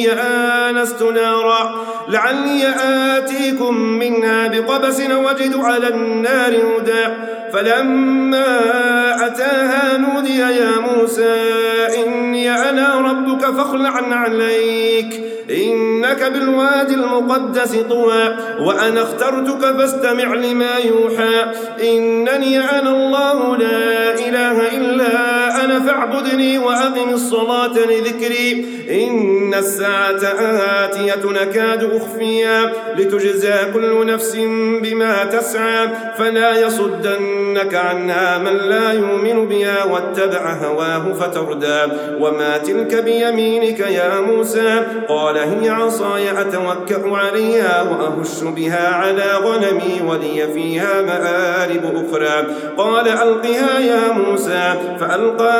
إني آنست نارا لعلي آتيكم منها بقبس وجد على النار هدى. فلما أتاها نودي يا موسى إني أنا ربك فاخلع عليك إنك بالوادي المقدس طوى. وأنا اخترتك فاستمع لما يوحى إنني أنا الله لا إله إلا أنا فاعبدني وأقم الصلاة لذكري. إن الساعة آتية نكاد أخفيها لتجزى كل نفس بما تسعى. فلا يصدنك عنها من لا يؤمن بها واتبع هواه فتردى. وما تلك بيمينك يا موسى. قال هي عصاي أتوكأ عليها وأهش بها على غنمي ولي فيها مآرب أخرى. قال ألقها يا موسى. فألقاها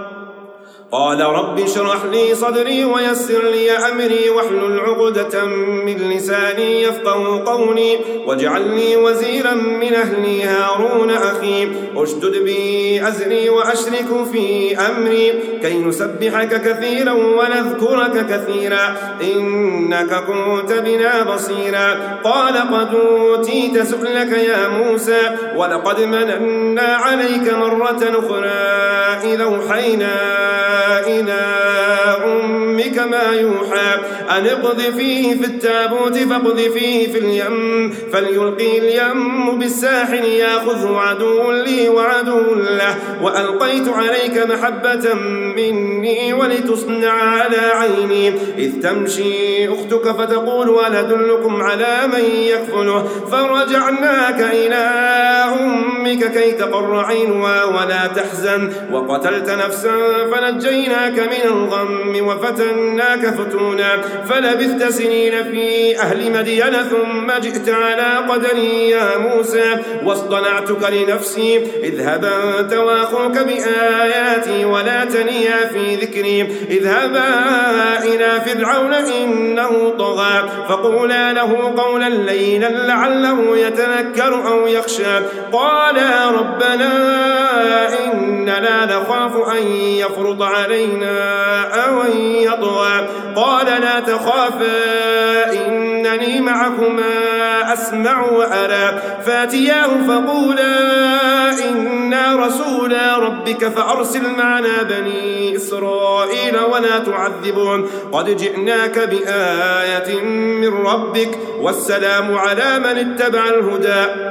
قال رب اشرح لي صدري ويسر لي أمري واحلل عقدة من لساني يفقه قولي واجعل لي وزيرا من أهلي هارون أخي أشدد بي أزري وأشرك في أمري كي نسبحك كثيرا ونذكرك كثيرا إنك كنت بنا بصيرا قال قد أوتيت سؤلك يا موسى ولقد مننا عليك مرة أخرى إذا أوحينا إلى أمك ما يوحى. أن اقذفيه في التابوت فاقذفيه في اليم. فليلقي اليم بالساحل ياخذه عدو لي وعدو له. وألقيت عليك محبة مني ولتصنع على عيني. إذ تمشي أختك فتقول ولدلكم على من يكفله؟ فرجعناك إلى أمك. كي تقر عينها ولا تحزن. وقتلت نفسا فنجيناك من الغم وفتناك فتونا. فلبثت سنين في أهل مدين ثم جئت على قدري يا موسى. واصطنعتك لنفسي. اذهب أنت وأخوك بآياتي ولا تنيا في ذكري. اذهبا إلى فرعون إنه طغى. فقولا له قولا لينا لعله يتذكر أو يخشى. قالا ربنا إننا نخاف أن يفرط علينا أو أن يطغى. قال لا تخافا إنني معكما أسمع وأرى. فأتياه فقولا إنا رسولا ربك فأرسل معنا بني إسرائيل ولا تعذبهم. قد جئناك بآية من ربك والسلام على من اتبع الهدى.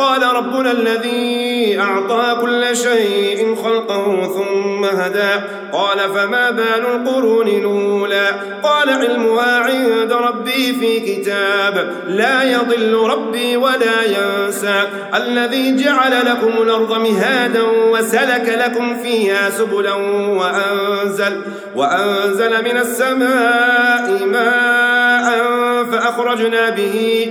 قال ربنا الذي أعطى كل شيء خلقه ثم هدى. قال فما بال القرون الأولى؟ قال علمها عند ربي في كتاب. لا يضل ربي ولا ينسى. الذي جعل لكم الأرض مهادا وسلك لكم فيها سبلا وأنزل, وأنزل من السماء ماء فأخرجنا به.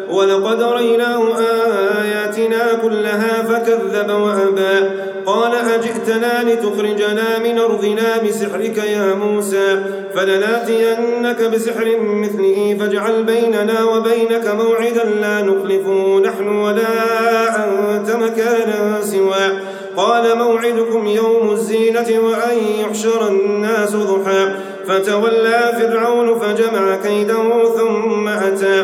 ولقد ريناه آياتنا كلها فكذب وأبى. قال أجئتنا لتخرجنا من أرضنا بسحرك يا موسى فلناتينك بسحر مثله فاجعل بيننا وبينك موعدا لا نخلفه نحن ولا أنت مكانا سوى قال موعدكم يوم الزينة وأن يحشر الناس ضحى. فتولى فرعون فجمع كيده ثم أتى.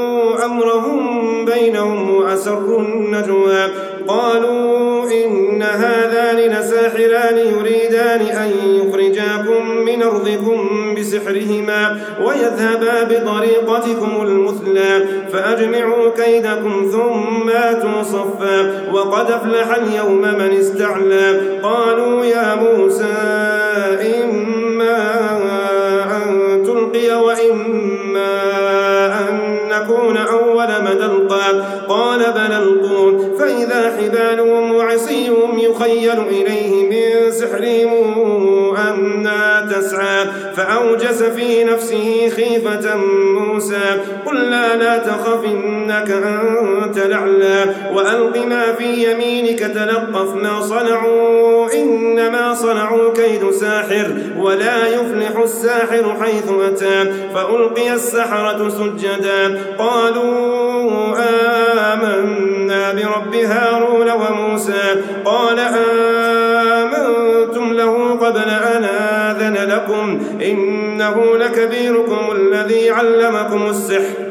أمرهم بينهم وأسروا النجوى. قالوا إن هذان لساحران يريدان أن يخرجاكم من أرضكم بسحرهما ويذهبا بطريقتكم المثلى. فأجمعوا كيدكم ثم آتوا صفا. وقد أفلح اليوم من استعلى. قالوا يا موسى إما أن تلقي وإما أن نكون أول من ألقى قال بل ألقون فإذا حبالهم وعصيهم يخيل إليه من سحرهم أنا تسعى فأوجس في نفسه خيفة موسى. قلنا لا تخف إنك أنت الأعلى. وألق ما في يمينك تلقف ما صنعوا إنما صنعوا كيد ساحر ولا يفلح الساحر حيث أتى. فألقي السحرة سجدا. قالوا آمنا برب هارون وموسى. قال له قبل أن آذن لكم إنه لكبيركم الذي علمكم السحر.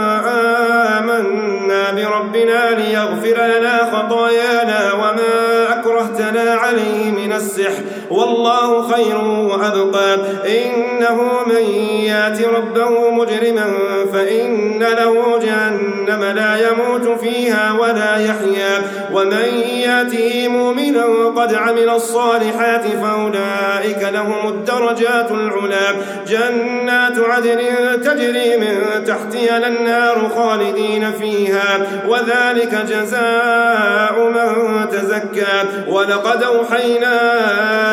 بربنا ليغفر لنا خطايانا وما أكرهتنا عليه من السحر. والله خير وأبقى. إنه من يات ربه مجرما فإن له جهنم لا يموت فيها ولا يحيا. ومن ياته مؤمنا قد عمل الصالحات فأولئك لهم الدرجات العلا. جنات عدن تجري من تحتها الأنهار خالدين فيها. وذلك جزاء من تزكى. ولقد أوحينا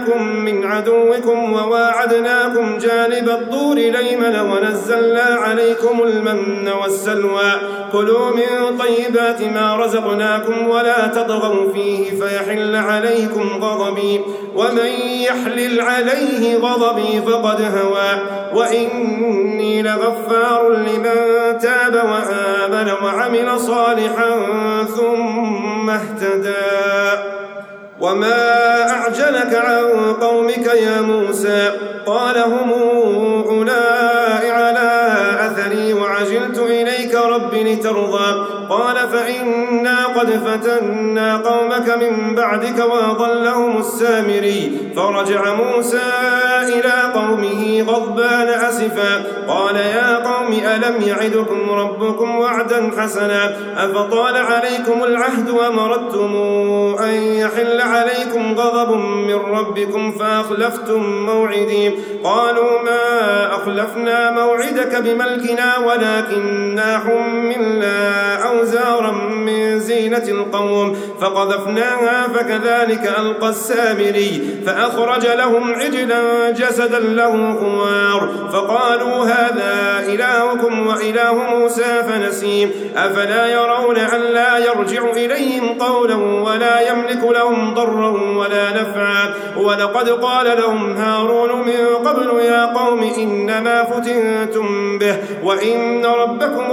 أنجيناكم من عدوكم وواعدناكم جانب الطور ليمن ونزلنا عليكم المن والسلوى. كلوا من طيبات ما رزقناكم ولا تطغوا فيه فيحل عليكم غضبي. ومن يحلل عليه غضبي فقد هوى. وإني لغفار لمن تاب وآمن وعمل صالحا ثم اهتدى. وما أعجلك عن قومك يا موسى. قال هم أولئك على أثري وعجلت إليك رب لترضى. قال فإنا قد فتنا قومك من بعدك وأضلهم السامري. فرجع موسى إلى قومه غضبان أسفا. قال يا قوم ألم يعدكم ربكم وعدا حسنا؟ أفطال عليكم العهد ومردتم أن يحل عليكم غضب من ربكم فأخلفتم موعدي. قالوا ما أخلفنا موعدك بملكنا ولكننا حملنا أوزارا من زين زينة القوم فقذفناها فكذلك ألقى السامري فأخرج لهم عجلا جسدا له خوار فقالوا هذا إلهكم وإله موسى فنسيم أفلا يرون أن لا يرجع إليهم قولا ولا يملك لهم ضرا ولا نفعا ولقد قال لهم هارون من قبل يا قوم إنما فتنتم به وإن ربكم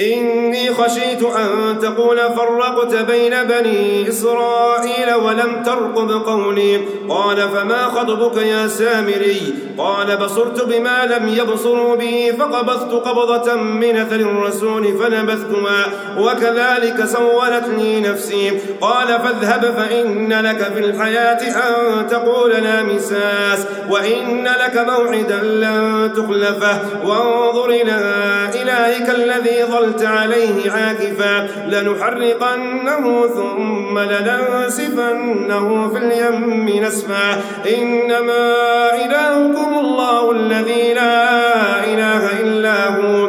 إني خشيت أن تقول فرقت بين بني إسرائيل ولم ترقب قولي. قال فما خطبك يا سامري؟ قال بصرت بما لم يبصروا به فقبضت قبضة من أثر الرسول فنبذتها وكذلك سولت لي نفسي. قال فاذهب فإن لك في الحياة أن تقول لا مساس وإن لك موعدا لن تخلفه. وانظر إلى إلهك الذي ظلت عليه عاكفا لنحرقنه ثم لننسفنه في اليم نسفا. إنما إلهكم الله الذي لا إله إلا هو.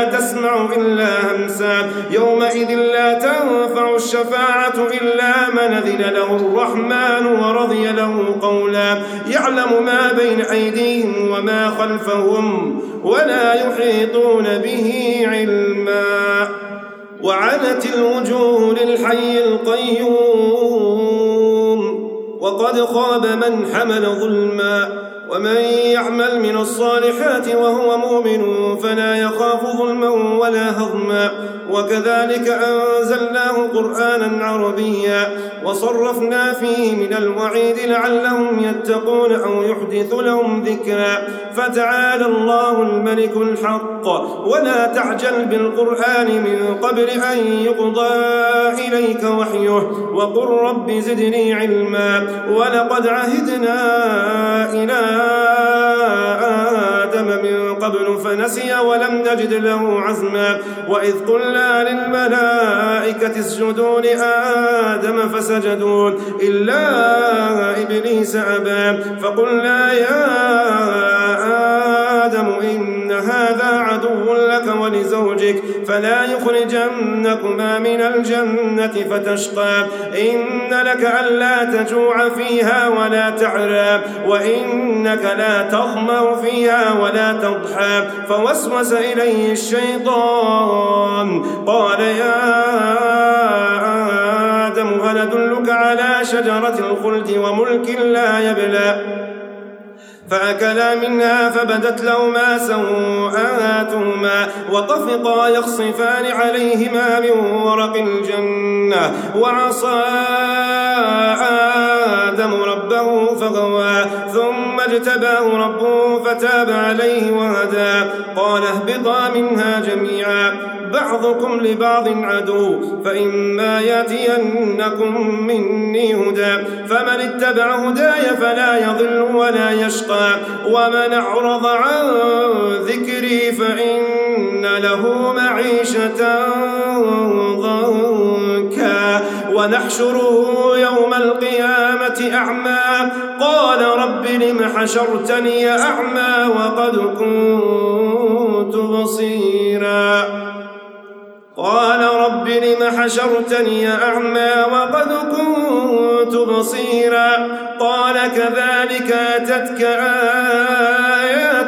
تسمع إلا همسا. يومئذ لا تنفع الشفاعة إلا من أذن له الرحمن ورضي له قولا. يعلم ما بين أيديهم وما خلفهم ولا يحيطون به علما. وعنت الوجوه للحي القيوم. وقد خاب من حمل ظلما. ومن يعمل من الصالحات وهو مؤمن فلا يخاف ظلما ولا هضما وكذلك أنزلناه قرآنا عربيا وصرفنا فيه من الوعيد لعلهم يتقون أو يحدث لهم ذكرا. فتعالى الله الملك الحق. ولا تعجل بالقرآن من قبل أن يقضى إليك وحيه. وقل رب زدني علما. ولقد عهدنا إلى قبل فنسي ولم نجد له عزما. وإذ قلنا للملائكة اسجدوا لآدم فسجدون إلا إبليس أبى. فقلنا يا آدم إن هذا ولزوجك فلا يخرجنكما من الجنة فتشقى. إن لك ألا تجوع فيها ولا تعرى وإنك لا تظمأ فيها ولا تضحى. فوسوس إليه الشيطان قال يا آدم هل أدلك على شجرة الخلد وملك لا يبلى؟ فأكلا منها فبدت لهما سوءاتهما وطفقا يخصفان عليهما من ورق الجنة وعصى آدم ربه فغوى ثم اجتباه ربه فتاب عليه وهدى. قال اهبطا منها جميعا بعضكم لبعض عدو فإما يأتينكم مني هدى. فمن اتبع هداي فلا يضل ولا يشقى ومن أعرض عن ذكري فإن له معيشة ضنكا. ونحشره يوم القيامة أعمى. قال رب لم حشرتني أعمى وقد كنت بصيرا. قال رب لم حشرتني أعمى وقد كنت بصيرا. قال كذلك أتتك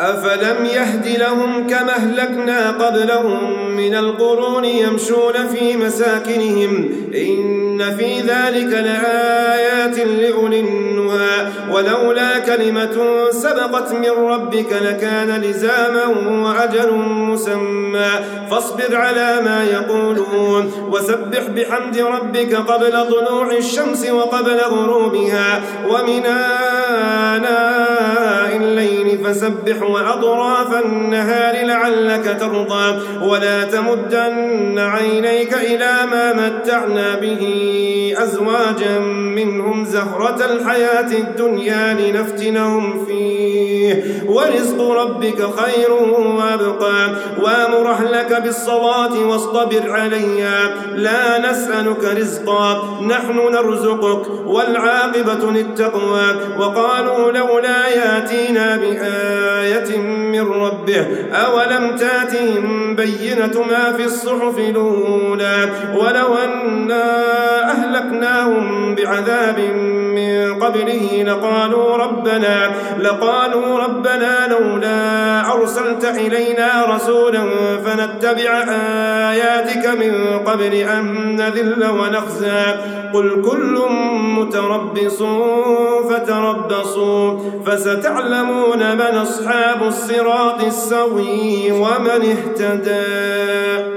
أفلم يهد لهم كما أهلكنا قبلهم من القرون يمشون في مساكنهم إن في ذلك لآيات لأولي النهى ولولا كلمة سبقت من ربك لكان لزاما وأجل مسمى فاصبر على ما يقولون وسبح بحمد ربك قبل طلوع الشمس وقبل غروبها ومن آناء الليل فسبح وأطراف النهار لعلك ترضى ولا تمدن عينيك إلى ما متعنا به أزواجا منهم زهرة الحياة الدنيا لنفتنهم فيه. ورزق ربك خير وأبقى وأمر أهلك بالصلاة واصطبر عليها لا نسألك رزقا نحن نرزقك والعاقبة للتقوى. وقالوا لولا ياتينا بآية من ربه أولم تاتهم بينة ما في الصحف الأولى ولو أنا أهلكناهم بعذاب من قبله لقالوا ربنا لقالوا ربنا لولا أرسلت إلينا رسولا فنتبع آياتك من قبل أن نذل ونخزى قل كل متربص فتربصوا فستعلمون من أصحاب الصراط السوي ومن اهتدى